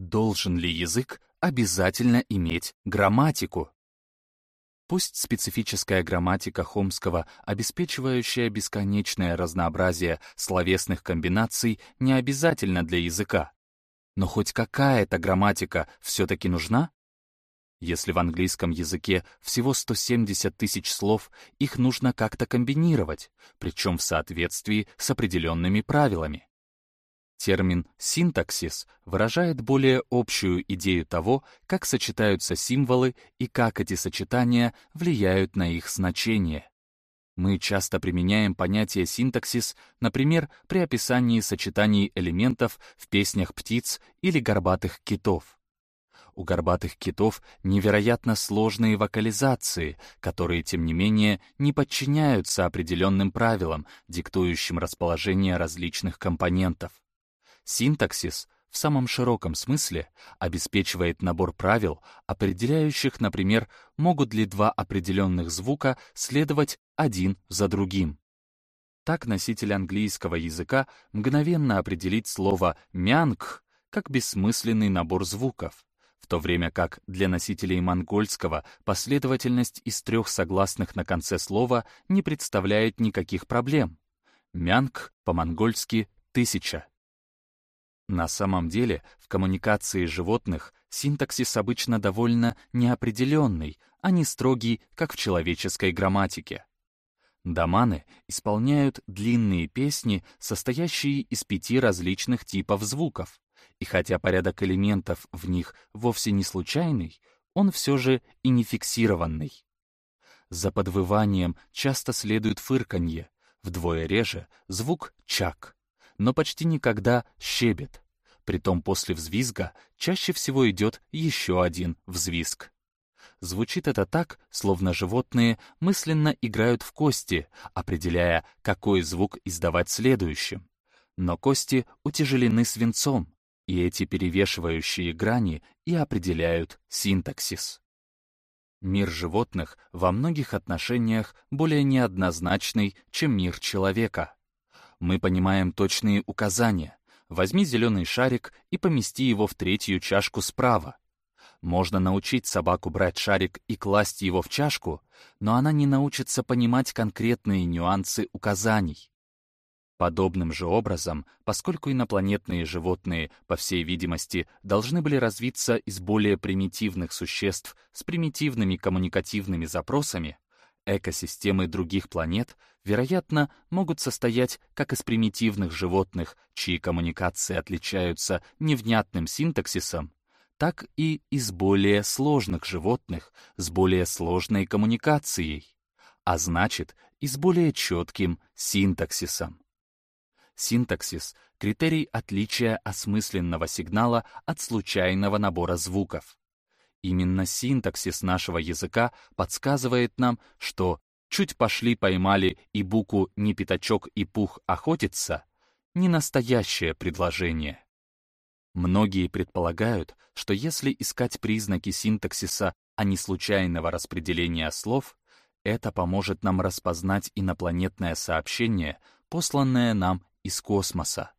Должен ли язык обязательно иметь грамматику? Пусть специфическая грамматика Хомского, обеспечивающая бесконечное разнообразие словесных комбинаций, не обязательна для языка. Но хоть какая-то грамматика все-таки нужна? Если в английском языке всего 170 тысяч слов, их нужно как-то комбинировать, причем в соответствии с определенными правилами. Термин «синтаксис» выражает более общую идею того, как сочетаются символы и как эти сочетания влияют на их значение. Мы часто применяем понятие синтаксис, например, при описании сочетаний элементов в песнях птиц или горбатых китов. У горбатых китов невероятно сложные вокализации, которые, тем не менее, не подчиняются определенным правилам, диктующим расположение различных компонентов. Синтаксис в самом широком смысле обеспечивает набор правил, определяющих, например, могут ли два определенных звука следовать один за другим. Так носитель английского языка мгновенно определит слово «мянг» как бессмысленный набор звуков, в то время как для носителей монгольского последовательность из трех согласных на конце слова не представляет никаких проблем. Мянг по-монгольски «тысяча». На самом деле, в коммуникации животных синтаксис обычно довольно неопределенный, а не строгий, как в человеческой грамматике. Доманы исполняют длинные песни, состоящие из пяти различных типов звуков, и хотя порядок элементов в них вовсе не случайный, он все же и не фиксированный. За подвыванием часто следует фырканье, вдвое реже звук «чак», но почти никогда щебет. Притом после взвизга чаще всего идет еще один взвизг. Звучит это так, словно животные мысленно играют в кости, определяя, какой звук издавать следующим. Но кости утяжелены свинцом, и эти перевешивающие грани и определяют синтаксис. Мир животных во многих отношениях более неоднозначный, чем мир человека мы понимаем точные указания. Возьми зеленый шарик и помести его в третью чашку справа. Можно научить собаку брать шарик и класть его в чашку, но она не научится понимать конкретные нюансы указаний. Подобным же образом, поскольку инопланетные животные, по всей видимости, должны были развиться из более примитивных существ с примитивными коммуникативными запросами, Экосистемы других планет, вероятно, могут состоять как из примитивных животных, чьи коммуникации отличаются невнятным синтаксисом, так и из более сложных животных с более сложной коммуникацией, а значит, и с более четким синтаксисом. Синтаксис — критерий отличия осмысленного сигнала от случайного набора звуков. Именно синтаксис нашего языка подсказывает нам, что «чуть пошли поймали и букву «не пятачок и пух охотится» — не настоящее предложение. Многие предполагают, что если искать признаки синтаксиса, а не случайного распределения слов, это поможет нам распознать инопланетное сообщение, посланное нам из космоса.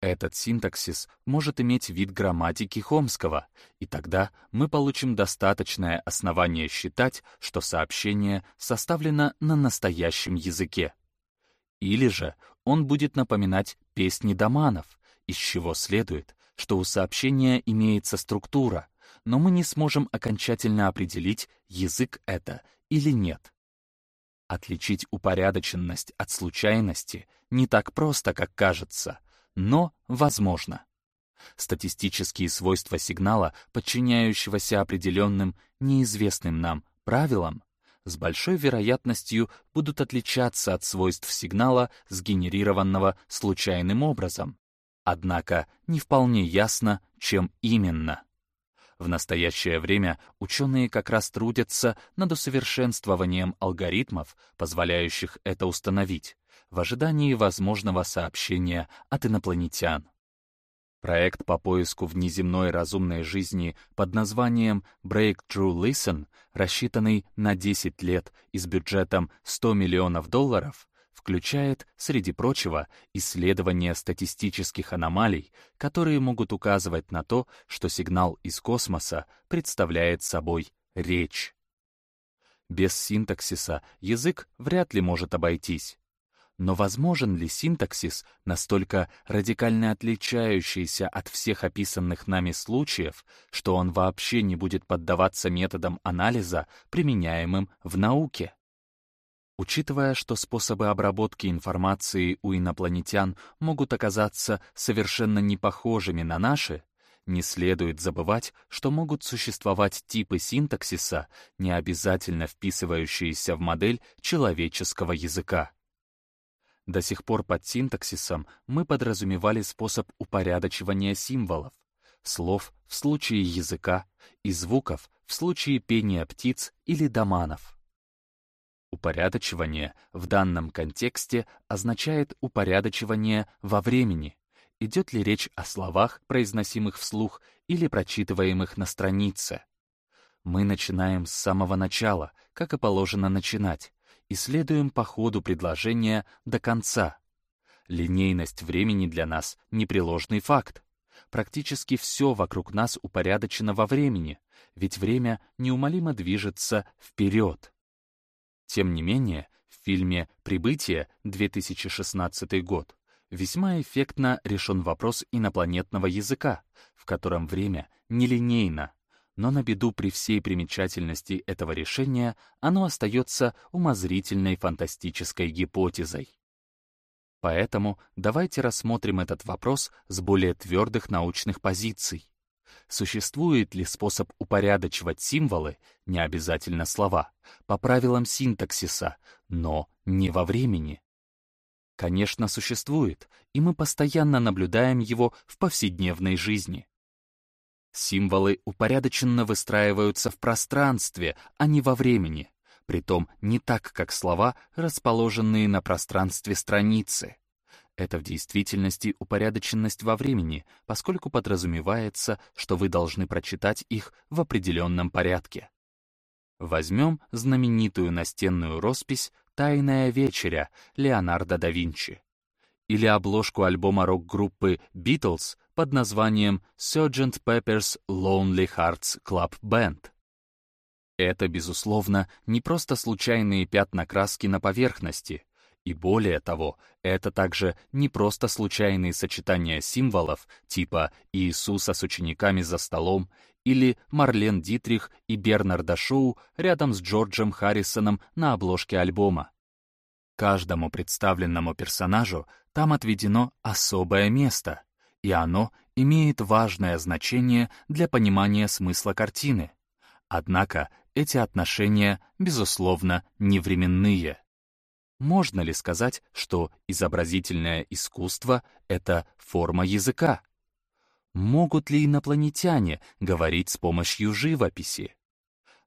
Этот синтаксис может иметь вид грамматики Хомского, и тогда мы получим достаточное основание считать, что сообщение составлено на настоящем языке. Или же он будет напоминать песни доманов, из чего следует, что у сообщения имеется структура, но мы не сможем окончательно определить, язык это или нет. Отличить упорядоченность от случайности не так просто, как кажется — но возможно. Статистические свойства сигнала, подчиняющегося определенным, неизвестным нам правилам, с большой вероятностью будут отличаться от свойств сигнала, сгенерированного случайным образом. Однако не вполне ясно, чем именно. В настоящее время ученые как раз трудятся над усовершенствованием алгоритмов, позволяющих это установить, в ожидании возможного сообщения от инопланетян. Проект по поиску внеземной разумной жизни под названием Breakthrough Listen, рассчитанный на 10 лет и с бюджетом 100 миллионов долларов, включает, среди прочего, исследование статистических аномалий, которые могут указывать на то, что сигнал из космоса представляет собой речь. Без синтаксиса язык вряд ли может обойтись. Но возможен ли синтаксис, настолько радикально отличающийся от всех описанных нами случаев, что он вообще не будет поддаваться методам анализа, применяемым в науке? Учитывая, что способы обработки информации у инопланетян могут оказаться совершенно не похожими на наши, не следует забывать, что могут существовать типы синтаксиса, не обязательно вписывающиеся в модель человеческого языка. До сих пор под синтаксисом мы подразумевали способ упорядочивания символов, слов в случае языка и звуков в случае пения птиц или доманов. Упорядочивание в данном контексте означает упорядочивание во времени. Идет ли речь о словах, произносимых вслух или прочитываемых на странице? Мы начинаем с самого начала, как и положено начинать, и следуем по ходу предложения до конца. Линейность времени для нас — непреложный факт. Практически все вокруг нас упорядочено во времени, ведь время неумолимо движется вперед. Тем не менее, в фильме «Прибытие» 2016 год весьма эффектно решен вопрос инопланетного языка, в котором время нелинейно, но на беду при всей примечательности этого решения оно остается умозрительной фантастической гипотезой. Поэтому давайте рассмотрим этот вопрос с более твердых научных позиций. Существует ли способ упорядочивать символы, не обязательно слова, по правилам синтаксиса, но не во времени? Конечно, существует, и мы постоянно наблюдаем его в повседневной жизни. Символы упорядоченно выстраиваются в пространстве, а не во времени, притом не так, как слова, расположенные на пространстве страницы. Это в действительности упорядоченность во времени, поскольку подразумевается, что вы должны прочитать их в определенном порядке. Возьмем знаменитую настенную роспись «Тайная вечеря» Леонардо да Винчи или обложку альбома рок-группы Beatles под названием Sgt. Pepper's Lonely Hearts Club Band. Это, безусловно, не просто случайные пятна краски на поверхности, и более того, это также не просто случайные сочетания символов типа Иисуса с учениками за столом или Марлен Дитрих и Бернарда Шоу рядом с Джорджем Харрисоном на обложке альбома. Каждому представленному персонажу там отведено особое место, и оно имеет важное значение для понимания смысла картины. Однако эти отношения, безусловно, не временные. Можно ли сказать, что изобразительное искусство — это форма языка? Могут ли инопланетяне говорить с помощью живописи?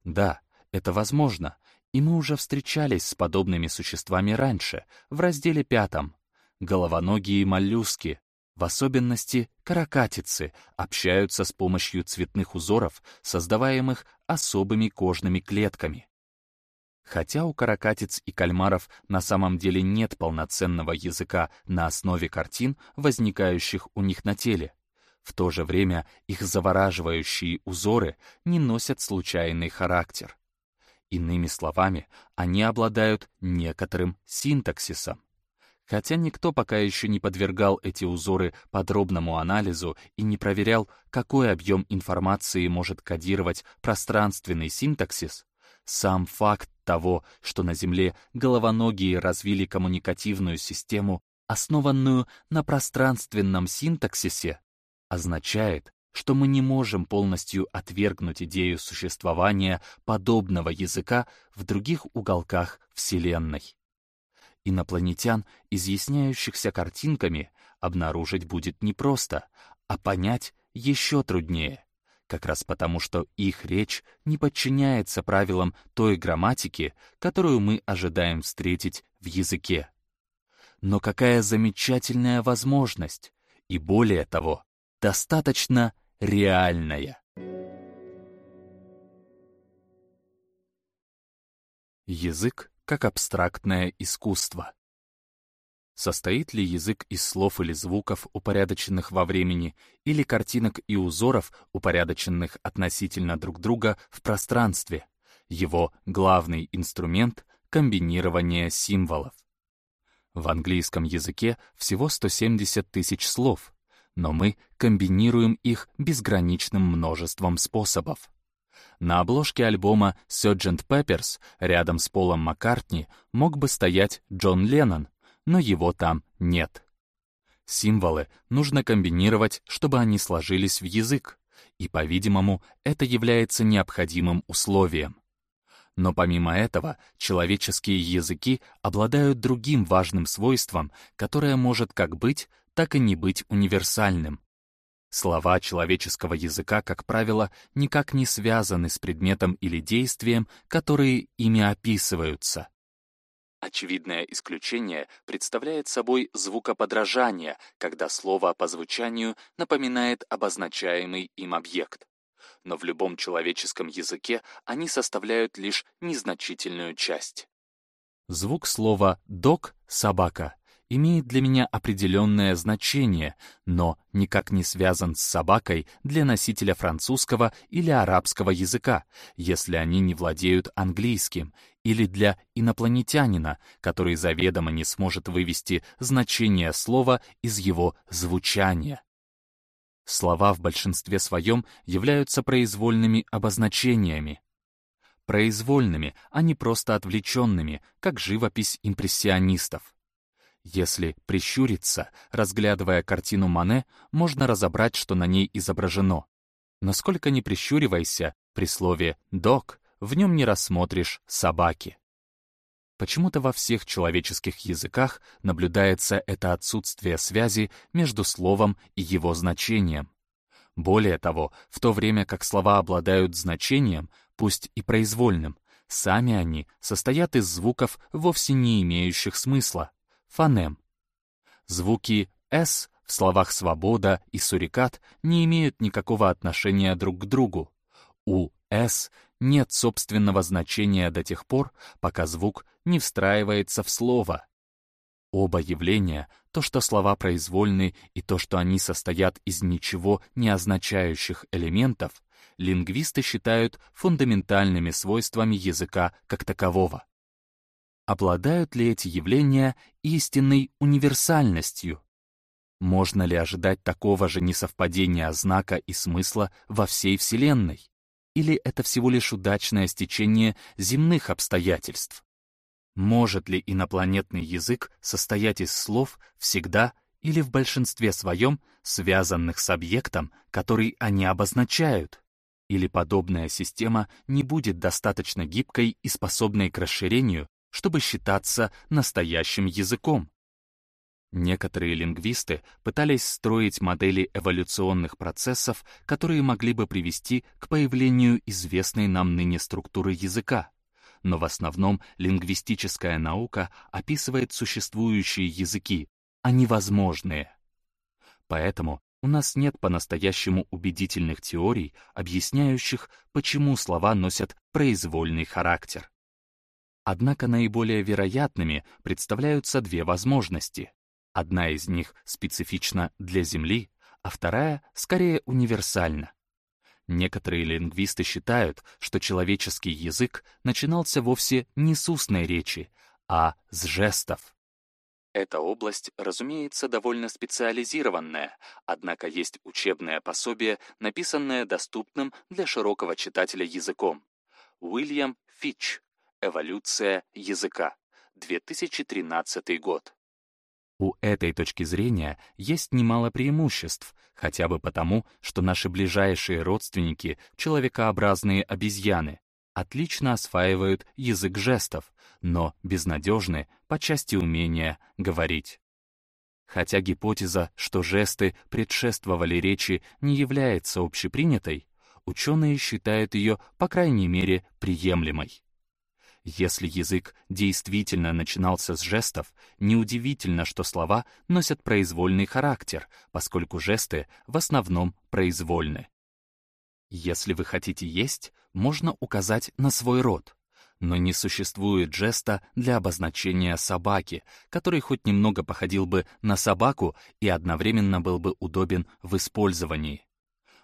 Да, это возможно, и мы уже встречались с подобными существами раньше, в разделе пятом. Головоногие моллюски, в особенности каракатицы, общаются с помощью цветных узоров, создаваемых особыми кожными клетками. Хотя у каракатиц и кальмаров на самом деле нет полноценного языка на основе картин, возникающих у них на теле, в то же время их завораживающие узоры не носят случайный характер. Иными словами, они обладают некоторым синтаксисом. Хотя никто пока еще не подвергал эти узоры подробному анализу и не проверял, какой объем информации может кодировать пространственный синтаксис, сам факт того, что на Земле головоногие развили коммуникативную систему, основанную на пространственном синтаксисе, означает, что мы не можем полностью отвергнуть идею существования подобного языка в других уголках Вселенной инопланетян, изъясняющихся картинками, обнаружить будет непросто, а понять еще труднее, как раз потому, что их речь не подчиняется правилам той грамматики, которую мы ожидаем встретить в языке. Но какая замечательная возможность, и более того, достаточно реальная. Язык как абстрактное искусство. Состоит ли язык из слов или звуков, упорядоченных во времени, или картинок и узоров, упорядоченных относительно друг друга в пространстве? Его главный инструмент — комбинирование символов. В английском языке всего 170 тысяч слов, но мы комбинируем их безграничным множеством способов. На обложке альбома Sgt. Peppers рядом с Полом Маккартни мог бы стоять Джон Леннон, но его там нет. Символы нужно комбинировать, чтобы они сложились в язык, и, по-видимому, это является необходимым условием. Но помимо этого, человеческие языки обладают другим важным свойством, которое может как быть, так и не быть универсальным. Слова человеческого языка, как правило, никак не связаны с предметом или действием, которые ими описываются. Очевидное исключение представляет собой звукоподражание, когда слово по звучанию напоминает обозначаемый им объект. Но в любом человеческом языке они составляют лишь незначительную часть. Звук слова «дог» — «собака» имеет для меня определенное значение, но никак не связан с собакой для носителя французского или арабского языка, если они не владеют английским, или для инопланетянина, который заведомо не сможет вывести значение слова из его звучания. Слова в большинстве своем являются произвольными обозначениями. Произвольными, а не просто отвлеченными, как живопись импрессионистов. Если прищуриться, разглядывая картину Мане, можно разобрать, что на ней изображено. Насколько не прищуривайся, при слове «дог» в нем не рассмотришь собаки. Почему-то во всех человеческих языках наблюдается это отсутствие связи между словом и его значением. Более того, в то время как слова обладают значением, пусть и произвольным, сами они состоят из звуков, вовсе не имеющих смысла фонем. Звуки «с» в словах «свобода» и «сурикат» не имеют никакого отношения друг к другу. У «с» нет собственного значения до тех пор, пока звук не встраивается в слово. Оба явления, то, что слова произвольны, и то, что они состоят из ничего не означающих элементов, лингвисты считают фундаментальными свойствами языка как такового обладают ли эти явления истинной универсальностью? Можно ли ожидать такого же несовпадения знака и смысла во всей Вселенной? Или это всего лишь удачное стечение земных обстоятельств? Может ли инопланетный язык состоять из слов всегда или в большинстве своем связанных с объектом, который они обозначают? Или подобная система не будет достаточно гибкой и способной к расширению, чтобы считаться настоящим языком. Некоторые лингвисты пытались строить модели эволюционных процессов, которые могли бы привести к появлению известной нам ныне структуры языка. Но в основном лингвистическая наука описывает существующие языки, а не возможные. Поэтому у нас нет по-настоящему убедительных теорий, объясняющих, почему слова носят произвольный характер. Однако наиболее вероятными представляются две возможности. Одна из них специфична для Земли, а вторая скорее универсальна. Некоторые лингвисты считают, что человеческий язык начинался вовсе не с устной речи, а с жестов. Эта область, разумеется, довольно специализированная, однако есть учебное пособие, написанное доступным для широкого читателя языком. Уильям Фич Эволюция языка. 2013 год. У этой точки зрения есть немало преимуществ, хотя бы потому, что наши ближайшие родственники, человекообразные обезьяны, отлично осваивают язык жестов, но безнадежны по части умения говорить. Хотя гипотеза, что жесты предшествовали речи, не является общепринятой, ученые считают ее, по крайней мере, приемлемой. Если язык действительно начинался с жестов, неудивительно, что слова носят произвольный характер, поскольку жесты в основном произвольны. Если вы хотите есть, можно указать на свой рот. Но не существует жеста для обозначения собаки, который хоть немного походил бы на собаку и одновременно был бы удобен в использовании.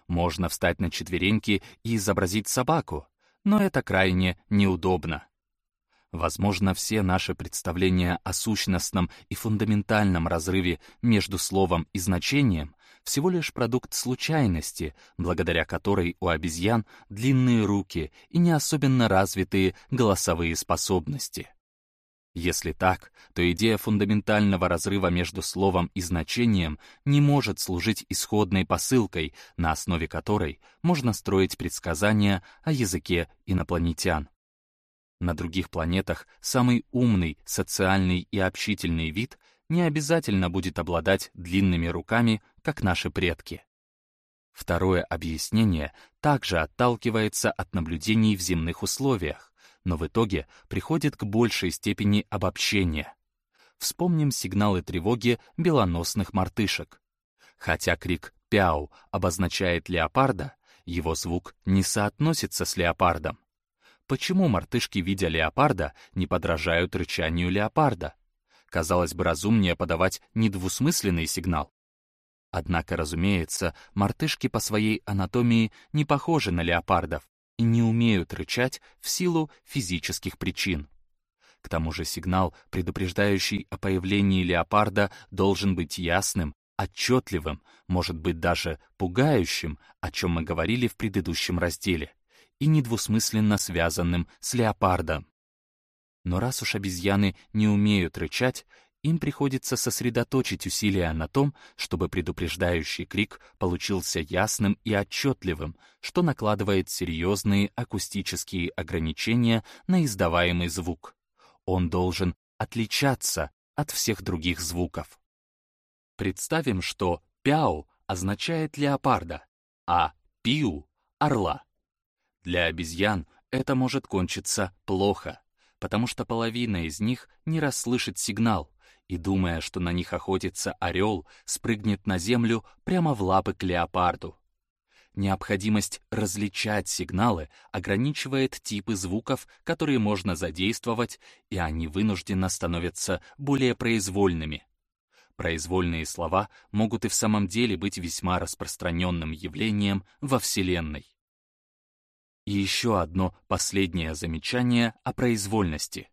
Можно встать на четвереньки и изобразить собаку, но это крайне неудобно. Возможно, все наши представления о сущностном и фундаментальном разрыве между словом и значением всего лишь продукт случайности, благодаря которой у обезьян длинные руки и не особенно развитые голосовые способности. Если так, то идея фундаментального разрыва между словом и значением не может служить исходной посылкой, на основе которой можно строить предсказания о языке инопланетян. На других планетах самый умный, социальный и общительный вид не обязательно будет обладать длинными руками, как наши предки. Второе объяснение также отталкивается от наблюдений в земных условиях, но в итоге приходит к большей степени обобщения. Вспомним сигналы тревоги белоносных мартышек. Хотя крик «пяу» обозначает леопарда, его звук не соотносится с леопардом. Почему мартышки, видя леопарда, не подражают рычанию леопарда? Казалось бы, разумнее подавать недвусмысленный сигнал. Однако, разумеется, мартышки по своей анатомии не похожи на леопардов и не умеют рычать в силу физических причин. К тому же сигнал, предупреждающий о появлении леопарда, должен быть ясным, отчетливым, может быть даже пугающим, о чем мы говорили в предыдущем разделе, и недвусмысленно связанным с леопардом. Но раз уж обезьяны не умеют рычать, им приходится сосредоточить усилия на том, чтобы предупреждающий крик получился ясным и отчетливым, что накладывает серьезные акустические ограничения на издаваемый звук. Он должен отличаться от всех других звуков. Представим, что «пяу» означает леопарда, а «пиу» — орла. Для обезьян это может кончиться плохо потому что половина из них не расслышит сигнал и, думая, что на них охотится орел, спрыгнет на землю прямо в лапы к леопарду. Необходимость различать сигналы ограничивает типы звуков, которые можно задействовать, и они вынужденно становятся более произвольными. Произвольные слова могут и в самом деле быть весьма распространенным явлением во Вселенной. И еще одно последнее замечание о произвольности.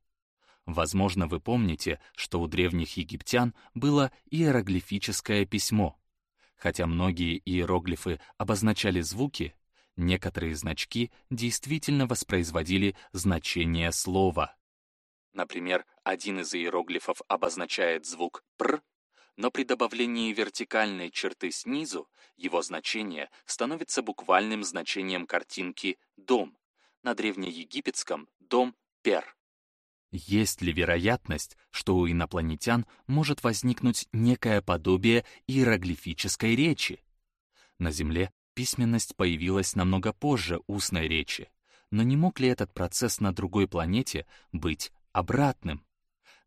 Возможно, вы помните, что у древних египтян было иероглифическое письмо. Хотя многие иероглифы обозначали звуки, некоторые значки действительно воспроизводили значение слова. Например, один из иероглифов обозначает звук «пр», но при добавлении вертикальной черты снизу его значение становится буквальным значением картинки «дом», на древнеегипетском «дом пер». Есть ли вероятность, что у инопланетян может возникнуть некое подобие иероглифической речи? На Земле письменность появилась намного позже устной речи, но не мог ли этот процесс на другой планете быть обратным?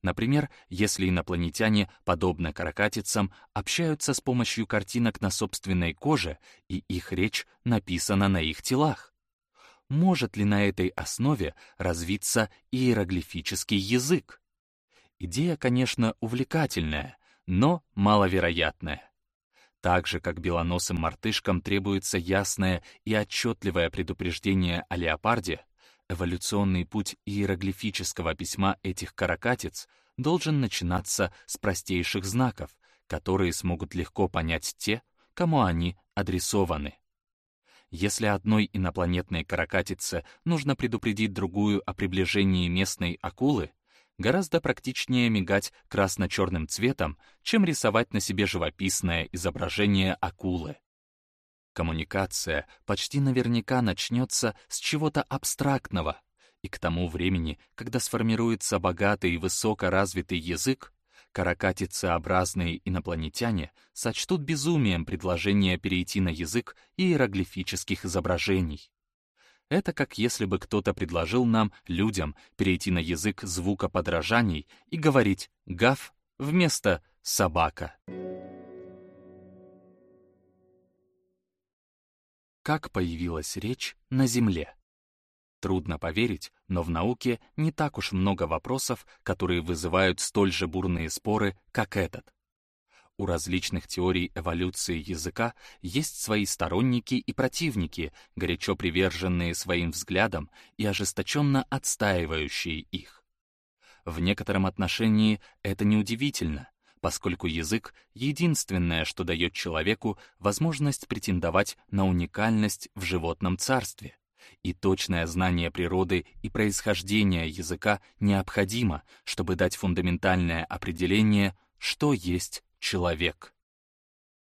Например, если инопланетяне, подобно каракатицам, общаются с помощью картинок на собственной коже, и их речь написана на их телах. Может ли на этой основе развиться иероглифический язык? Идея, конечно, увлекательная, но маловероятная. Так же, как белоносым мартышкам требуется ясное и отчетливое предупреждение о леопарде, Эволюционный путь иероглифического письма этих каракатиц должен начинаться с простейших знаков, которые смогут легко понять те, кому они адресованы. Если одной инопланетной каракатице нужно предупредить другую о приближении местной акулы, гораздо практичнее мигать красно-черным цветом, чем рисовать на себе живописное изображение акулы. Коммуникация почти наверняка начнется с чего-то абстрактного, и к тому времени, когда сформируется богатый и высокоразвитый язык, каракатицеобразные инопланетяне сочтут безумием предложение перейти на язык иероглифических изображений. Это как если бы кто-то предложил нам, людям, перейти на язык звукоподражаний и говорить «гав» вместо «собака». Как появилась речь на Земле. Трудно поверить, но в науке не так уж много вопросов, которые вызывают столь же бурные споры, как этот. У различных теорий эволюции языка есть свои сторонники и противники, горячо приверженные своим взглядам и ожесточенно отстаивающие их. В некотором отношении это неудивительно, поскольку язык — единственное, что дает человеку возможность претендовать на уникальность в животном царстве. И точное знание природы и происхождения языка необходимо, чтобы дать фундаментальное определение, что есть человек.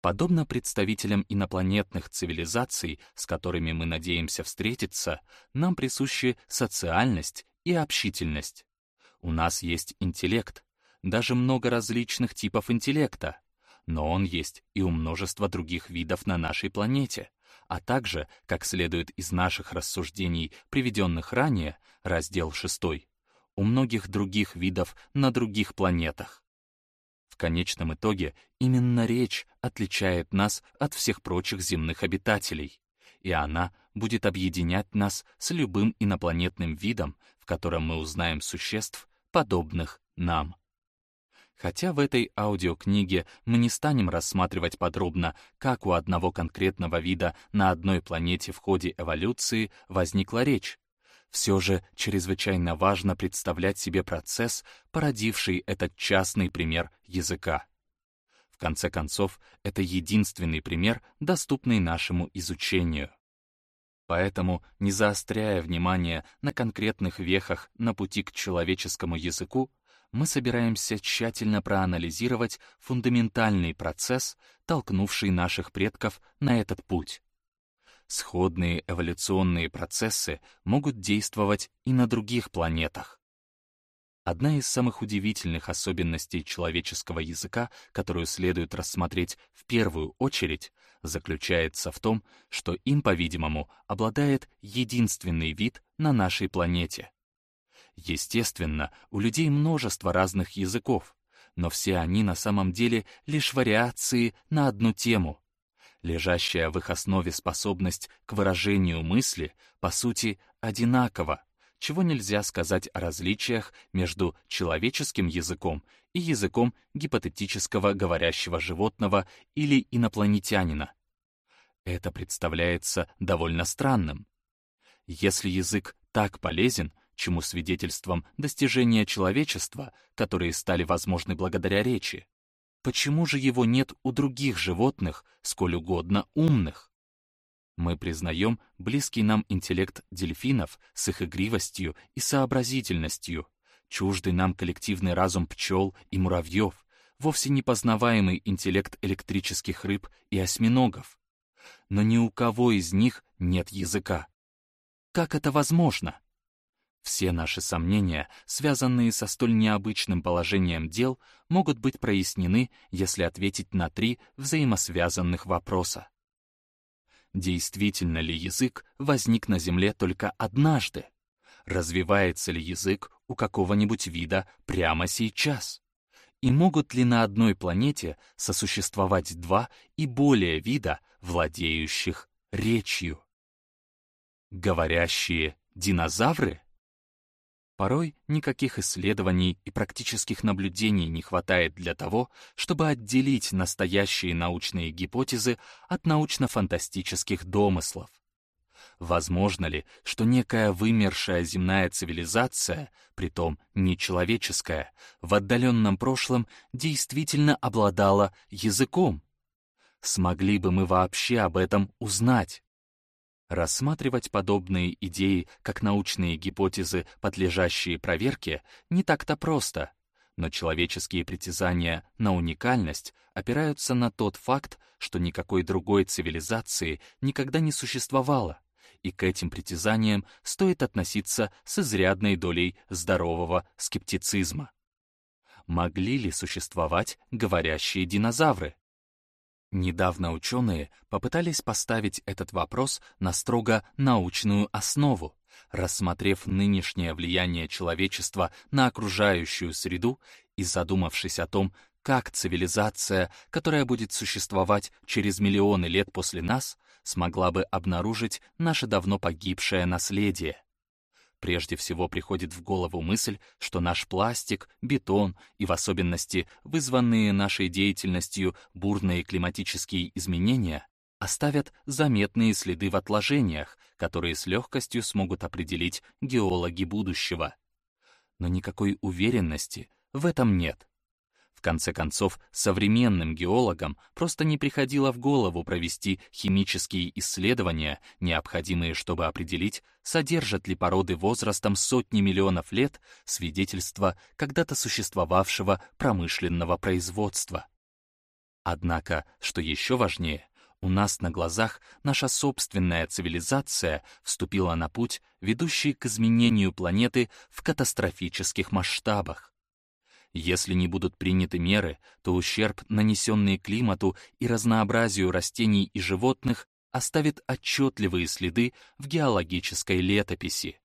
Подобно представителям инопланетных цивилизаций, с которыми мы надеемся встретиться, нам присущи социальность и общительность. У нас есть интеллект, даже много различных типов интеллекта, но он есть и у множества других видов на нашей планете, а также, как следует из наших рассуждений, приведенных ранее, раздел 6, у многих других видов на других планетах конечном итоге именно речь отличает нас от всех прочих земных обитателей, и она будет объединять нас с любым инопланетным видом, в котором мы узнаем существ, подобных нам. Хотя в этой аудиокниге мы не станем рассматривать подробно, как у одного конкретного вида на одной планете в ходе эволюции возникла речь, все же чрезвычайно важно представлять себе процесс, породивший этот частный пример языка. В конце концов, это единственный пример, доступный нашему изучению. Поэтому, не заостряя внимание на конкретных вехах на пути к человеческому языку, мы собираемся тщательно проанализировать фундаментальный процесс, толкнувший наших предков на этот путь. Сходные эволюционные процессы могут действовать и на других планетах. Одна из самых удивительных особенностей человеческого языка, которую следует рассмотреть в первую очередь, заключается в том, что им, по-видимому, обладает единственный вид на нашей планете. Естественно, у людей множество разных языков, но все они на самом деле лишь вариации на одну тему, лежащая в их основе способность к выражению мысли, по сути, одинакова, чего нельзя сказать о различиях между человеческим языком и языком гипотетического говорящего животного или инопланетянина. Это представляется довольно странным. Если язык так полезен, чему свидетельством достижения человечества, которые стали возможны благодаря речи, Почему же его нет у других животных, сколь угодно умных? Мы признаем близкий нам интеллект дельфинов с их игривостью и сообразительностью, чуждый нам коллективный разум пчел и муравьев, вовсе непознаваемый интеллект электрических рыб и осьминогов. Но ни у кого из них нет языка. Как это возможно? Все наши сомнения, связанные со столь необычным положением дел, могут быть прояснены, если ответить на три взаимосвязанных вопроса. Действительно ли язык возник на Земле только однажды? Развивается ли язык у какого-нибудь вида прямо сейчас? И могут ли на одной планете сосуществовать два и более вида, владеющих речью? Говорящие динозавры? Порой никаких исследований и практических наблюдений не хватает для того, чтобы отделить настоящие научные гипотезы от научно-фантастических домыслов. Возможно ли, что некая вымершая земная цивилизация, притом нечеловеческая, в отдаленном прошлом действительно обладала языком? Смогли бы мы вообще об этом узнать? Рассматривать подобные идеи как научные гипотезы, подлежащие проверке, не так-то просто, но человеческие притязания на уникальность опираются на тот факт, что никакой другой цивилизации никогда не существовало, и к этим притязаниям стоит относиться с изрядной долей здорового скептицизма. Могли ли существовать говорящие динозавры? Недавно ученые попытались поставить этот вопрос на строго научную основу, рассмотрев нынешнее влияние человечества на окружающую среду и задумавшись о том, как цивилизация, которая будет существовать через миллионы лет после нас, смогла бы обнаружить наше давно погибшее наследие. Прежде всего приходит в голову мысль, что наш пластик, бетон и в особенности вызванные нашей деятельностью бурные климатические изменения оставят заметные следы в отложениях, которые с легкостью смогут определить геологи будущего. Но никакой уверенности в этом нет. В конце концов, современным геологам просто не приходило в голову провести химические исследования, необходимые, чтобы определить, содержат ли породы возрастом сотни миллионов лет свидетельства когда-то существовавшего промышленного производства. Однако, что еще важнее, у нас на глазах наша собственная цивилизация вступила на путь, ведущий к изменению планеты в катастрофических масштабах. Если не будут приняты меры, то ущерб, нанесенный климату и разнообразию растений и животных, оставит отчетливые следы в геологической летописи.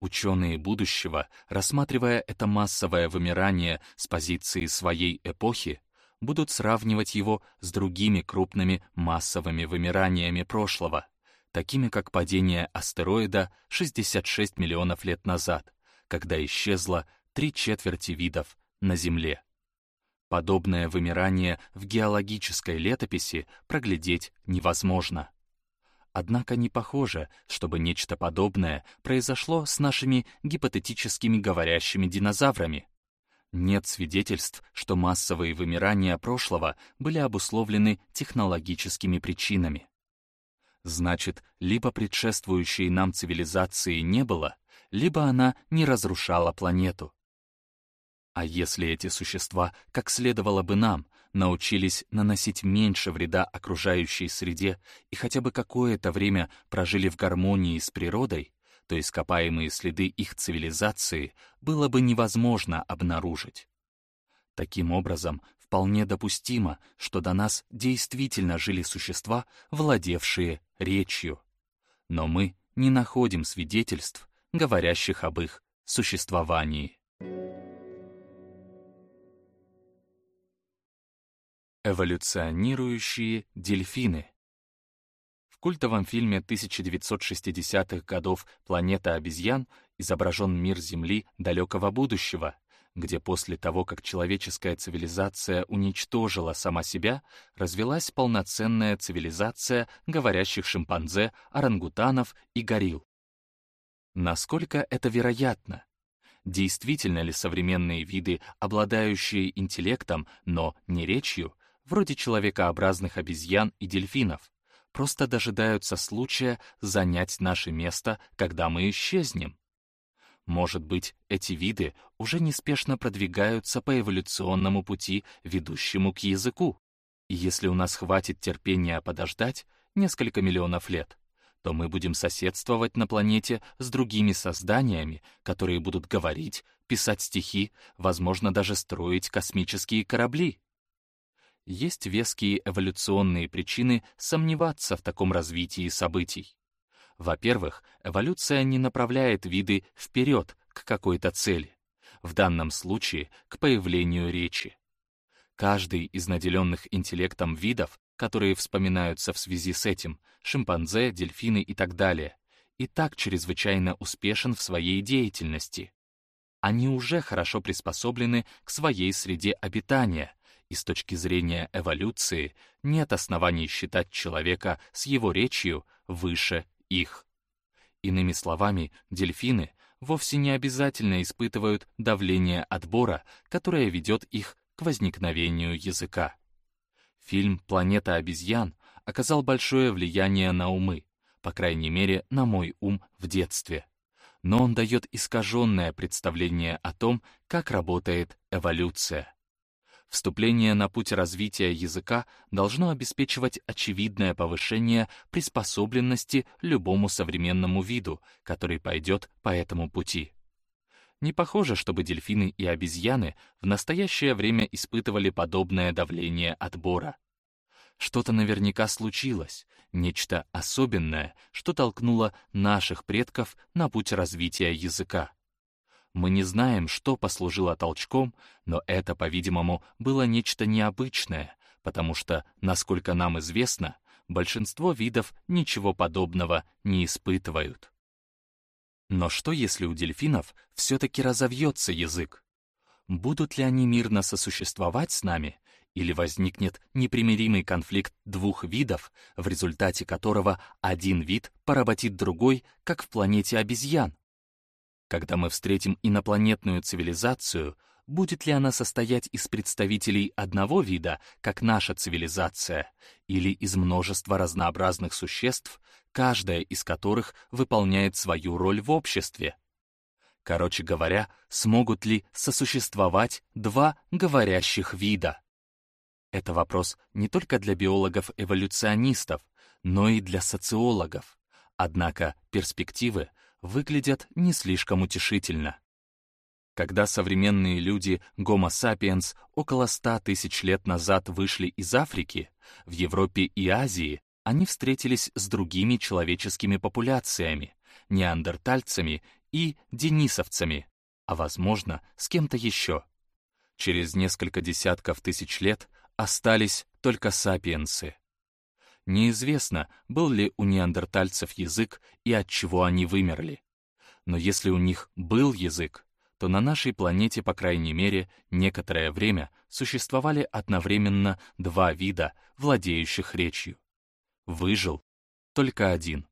Ученые будущего, рассматривая это массовое вымирание с позиции своей эпохи, будут сравнивать его с другими крупными массовыми вымираниями прошлого, такими как падение астероида 66 миллионов лет назад, когда исчезла три четверти видов на Земле. Подобное вымирание в геологической летописи проглядеть невозможно. Однако не похоже, чтобы нечто подобное произошло с нашими гипотетическими говорящими динозаврами. Нет свидетельств, что массовые вымирания прошлого были обусловлены технологическими причинами. Значит, либо предшествующей нам цивилизации не было, либо она не разрушала планету. А если эти существа, как следовало бы нам, научились наносить меньше вреда окружающей среде и хотя бы какое-то время прожили в гармонии с природой, то ископаемые следы их цивилизации было бы невозможно обнаружить. Таким образом, вполне допустимо, что до нас действительно жили существа, владевшие речью. Но мы не находим свидетельств, говорящих об их существовании. Эволюционирующие дельфины. В культовом фильме 1960-х годов «Планета обезьян» изображен мир Земли далекого будущего, где после того, как человеческая цивилизация уничтожила сама себя, развелась полноценная цивилизация говорящих шимпанзе, орангутанов и горилл. Насколько это вероятно? Действительно ли современные виды, обладающие интеллектом, но не речью, вроде человекообразных обезьян и дельфинов, просто дожидаются случая занять наше место, когда мы исчезнем. Может быть, эти виды уже неспешно продвигаются по эволюционному пути, ведущему к языку. И если у нас хватит терпения подождать несколько миллионов лет, то мы будем соседствовать на планете с другими созданиями, которые будут говорить, писать стихи, возможно, даже строить космические корабли есть веские эволюционные причины сомневаться в таком развитии событий. Во-первых, эволюция не направляет виды вперед к какой-то цели, в данном случае к появлению речи. Каждый из наделенных интеллектом видов, которые вспоминаются в связи с этим, шимпанзе, дельфины и так далее, и так чрезвычайно успешен в своей деятельности. Они уже хорошо приспособлены к своей среде обитания, и с точки зрения эволюции нет оснований считать человека с его речью выше их. Иными словами, дельфины вовсе не обязательно испытывают давление отбора, которое ведет их к возникновению языка. Фильм «Планета обезьян» оказал большое влияние на умы, по крайней мере, на мой ум в детстве. Но он дает искаженное представление о том, как работает эволюция. Вступление на путь развития языка должно обеспечивать очевидное повышение приспособленности любому современному виду, который пойдет по этому пути. Не похоже, чтобы дельфины и обезьяны в настоящее время испытывали подобное давление отбора. Что-то наверняка случилось, нечто особенное, что толкнуло наших предков на путь развития языка. Мы не знаем, что послужило толчком, но это, по-видимому, было нечто необычное, потому что, насколько нам известно, большинство видов ничего подобного не испытывают. Но что, если у дельфинов все-таки разовьется язык? Будут ли они мирно сосуществовать с нами, или возникнет непримиримый конфликт двух видов, в результате которого один вид поработит другой, как в планете обезьян? Когда мы встретим инопланетную цивилизацию, будет ли она состоять из представителей одного вида, как наша цивилизация, или из множества разнообразных существ, каждая из которых выполняет свою роль в обществе? Короче говоря, смогут ли сосуществовать два говорящих вида? Это вопрос не только для биологов-эволюционистов, но и для социологов. Однако перспективы выглядят не слишком утешительно. Когда современные люди Homo sapiens около 100 тысяч лет назад вышли из Африки, в Европе и Азии они встретились с другими человеческими популяциями, неандертальцами и денисовцами, а, возможно, с кем-то еще. Через несколько десятков тысяч лет остались только сапиенсы. Неизвестно, был ли у неандертальцев язык и от чего они вымерли. Но если у них был язык, то на нашей планете, по крайней мере, некоторое время существовали одновременно два вида, владеющих речью. Выжил только один.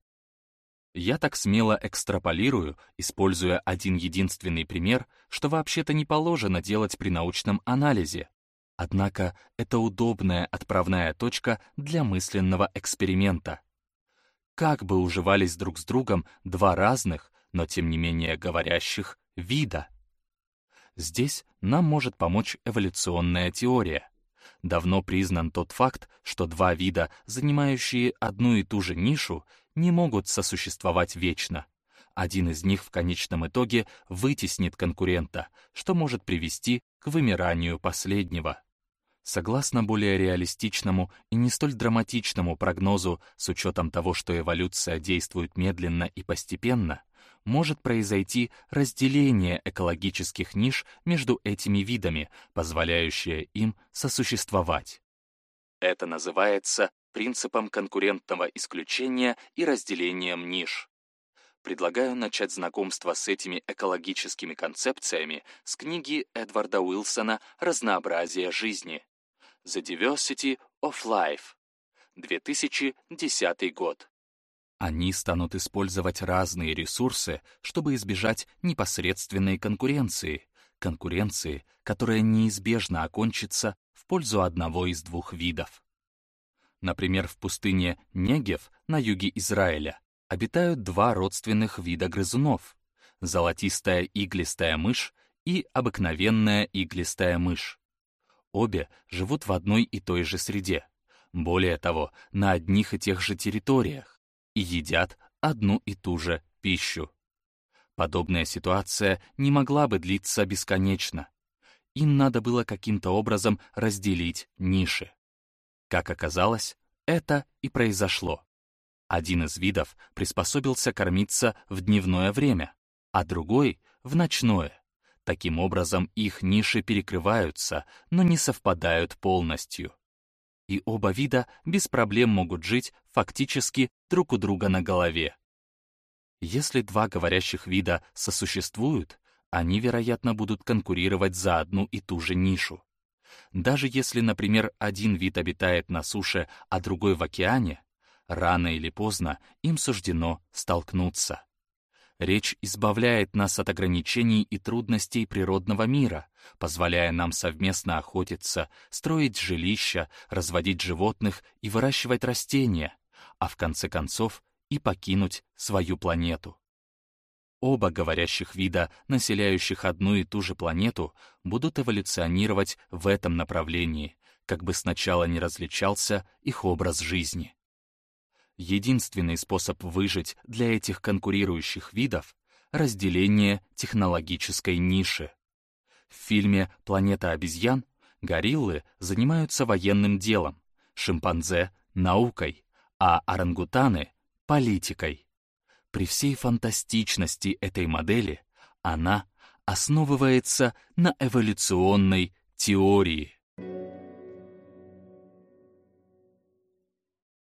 Я так смело экстраполирую, используя один единственный пример, что вообще-то не положено делать при научном анализе, Однако это удобная отправная точка для мысленного эксперимента. Как бы уживались друг с другом два разных, но тем не менее говорящих, вида? Здесь нам может помочь эволюционная теория. Давно признан тот факт, что два вида, занимающие одну и ту же нишу, не могут сосуществовать вечно. Один из них в конечном итоге вытеснит конкурента, что может привести к вымиранию последнего. Согласно более реалистичному и не столь драматичному прогнозу, с учетом того, что эволюция действует медленно и постепенно, может произойти разделение экологических ниш между этими видами, позволяющее им сосуществовать. Это называется принципом конкурентного исключения и разделением ниш. Предлагаю начать знакомство с этими экологическими концепциями с книги Эдварда Уилсона «Разнообразие жизни», The Diversity of Life, 2010 год. Они станут использовать разные ресурсы, чтобы избежать непосредственной конкуренции, конкуренции, которая неизбежно окончится в пользу одного из двух видов. Например, в пустыне Негев на юге Израиля обитают два родственных вида грызунов — золотистая иглистая мышь и обыкновенная иглистая мышь. Обе живут в одной и той же среде. Более того, на одних и тех же территориях. И едят одну и ту же пищу. Подобная ситуация не могла бы длиться бесконечно. Им надо было каким-то образом разделить ниши. Как оказалось, это и произошло. Один из видов приспособился кормиться в дневное время, а другой — в ночное. Таким образом, их ниши перекрываются, но не совпадают полностью. И оба вида без проблем могут жить фактически друг у друга на голове. Если два говорящих вида сосуществуют, они, вероятно, будут конкурировать за одну и ту же нишу. Даже если, например, один вид обитает на суше, а другой в океане, рано или поздно им суждено столкнуться. Речь избавляет нас от ограничений и трудностей природного мира, позволяя нам совместно охотиться, строить жилища, разводить животных и выращивать растения, а в конце концов и покинуть свою планету. Оба говорящих вида, населяющих одну и ту же планету, будут эволюционировать в этом направлении, как бы сначала не различался их образ жизни. Единственный способ выжить для этих конкурирующих видов — разделение технологической ниши. В фильме «Планета обезьян» гориллы занимаются военным делом, шимпанзе — наукой, а орангутаны — политикой. При всей фантастичности этой модели она основывается на эволюционной теории.